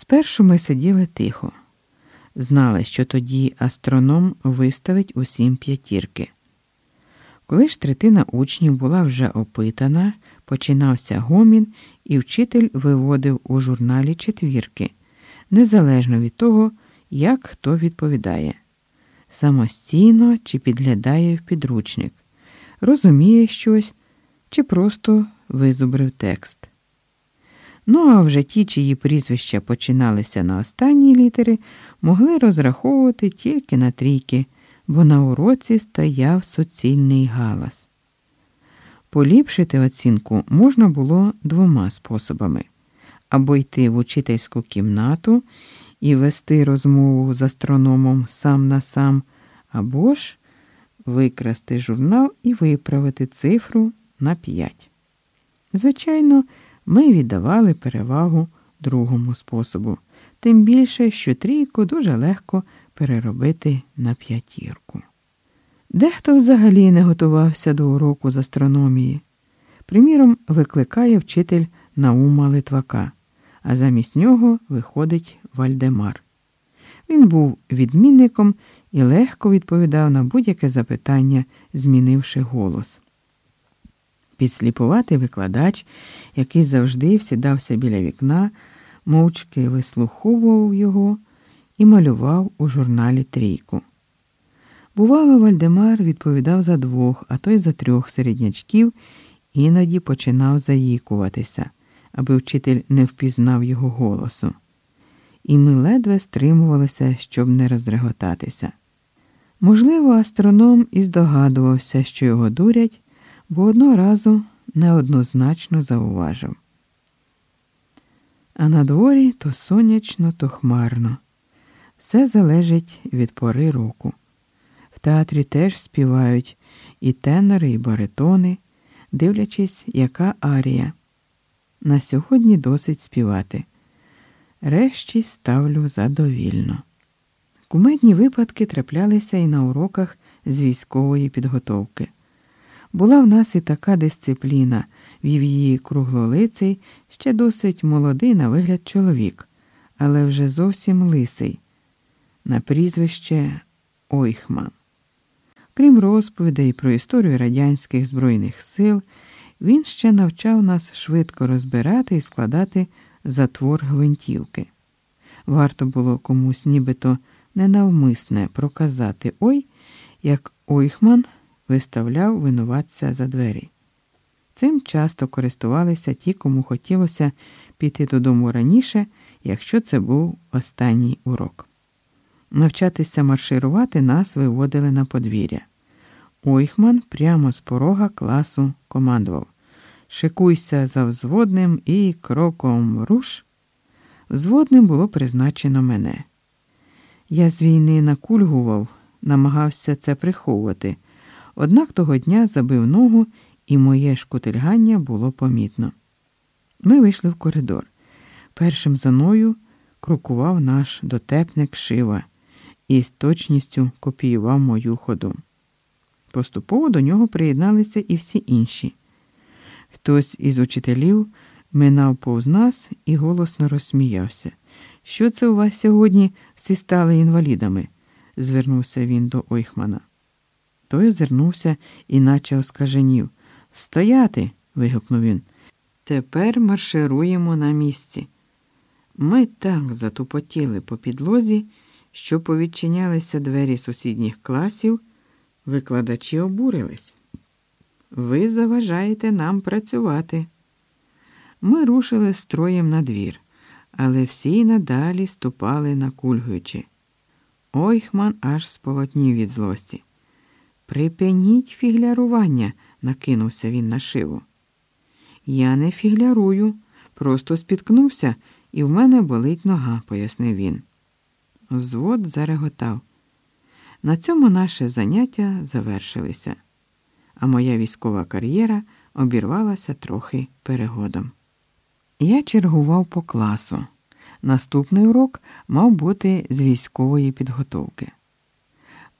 Спершу ми сиділи тихо, знали, що тоді астроном виставить усім п'ятірки. Коли ж третина учнів була вже опитана, починався гомін, і вчитель виводив у журналі четвірки, незалежно від того, як хто відповідає самостійно чи підглядає в підручник, розуміє щось чи просто визубрив текст. Ну а вже ті, чиї прізвища починалися на останні літери, могли розраховувати тільки на трійки, бо на уроці стояв суцільний галас. Поліпшити оцінку можна було двома способами або йти в учительську кімнату і вести розмову з астрономом сам на сам, або ж викрасти журнал і виправити цифру на 5. Звичайно, ми віддавали перевагу другому способу, тим більше, що трійку дуже легко переробити на п'ятірку. Дехто взагалі не готувався до уроку з астрономії. Приміром, викликає вчитель Наума Литвака, а замість нього виходить Вальдемар. Він був відмінником і легко відповідав на будь-яке запитання, змінивши голос. Підсліпуватий викладач, який завжди всідався біля вікна, мовчки вислуховував його і малював у журналі трійку. Бувало, Вальдемар відповідав за двох, а то й за трьох середнячків, іноді починав заїкуватися, аби вчитель не впізнав його голосу. І ми ледве стримувалися, щоб не розреготатися. Можливо, астроном і здогадувався, що його дурять, бо одного разу неоднозначно зауважив. А на дворі то сонячно, то хмарно. Все залежить від пори року. В театрі теж співають і тенори, і баритони, дивлячись, яка арія. На сьогодні досить співати. Решті ставлю задовільно. Кумедні випадки траплялися і на уроках з військової підготовки. Була в нас і така дисципліна, вів її круглолиций, ще досить молодий на вигляд чоловік, але вже зовсім лисий, на прізвище Ойхман. Крім розповідей про історію радянських Збройних сил, він ще навчав нас швидко розбирати і складати затвор гвинтівки. Варто було комусь нібито ненавмисне проказати ой, як Ойхман виставляв винуватця за двері. Цим часто користувалися ті, кому хотілося піти додому раніше, якщо це був останній урок. Навчатися марширувати нас виводили на подвір'я. Ойхман прямо з порога класу командував Шикуйся за взводним і кроком руш. Взводним було призначено мене. Я з війни накульгував, намагався це приховувати, однак того дня забив ногу, і моє шкутильгання було помітно. Ми вийшли в коридор. Першим за мною крокував наш дотепник шива і з точністю копіював мою ходу. Поступово до нього приєдналися і всі інші. Хтось із учителів минав повз нас і голосно розсміявся. Що це у вас сьогодні всі стали інвалідами? звернувся він до Ойхмана. Той озирнувся і наче оскаженів. Стояти. вигукнув він. Тепер маршируємо на місці. Ми так затупотіли по підлозі, що повідчинялися двері сусідніх класів, викладачі обурились. Ви заважаєте нам працювати. Ми рушили строєм на двір, але всі надалі ступали накульгуючи. Ойхман аж сполотнів від злості. Припиніть фіглярування, накинувся він на шиву. Я не фіглярую, просто спіткнувся, і в мене болить нога, пояснив він. Взвод зареготав. На цьому наше заняття завершилися, а моя військова кар'єра обірвалася трохи перегодом. Я чергував по класу. Наступний урок мав бути з військової підготовки.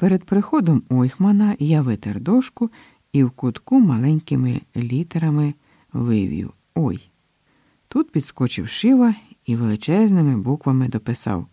Перед приходом Ойхмана я витер дошку і в кутку маленькими літерами вивів Ой. Тут підскочив шива і величезними буквами дописав